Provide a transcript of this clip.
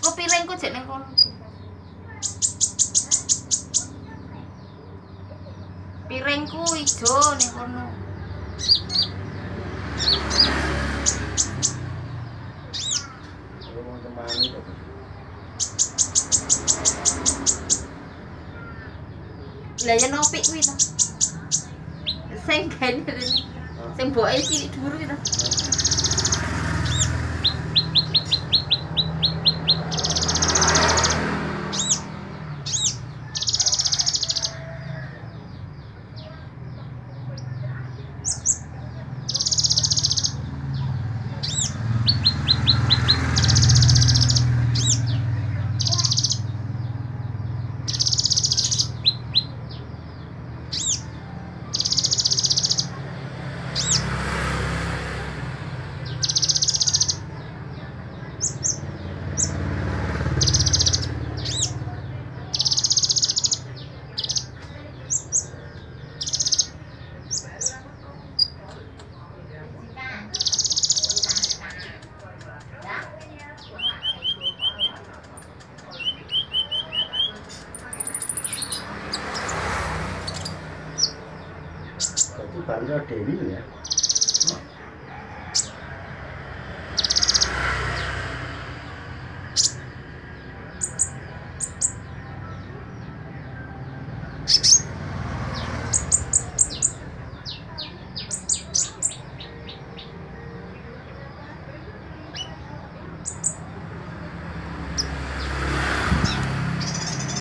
Kok piringku jek ning kono. Piringku ijo ning kono. Lah ya nopi kuwi to. Sing rene. Sing boke cilik dhuwur kuwi to. Tuhan, dia.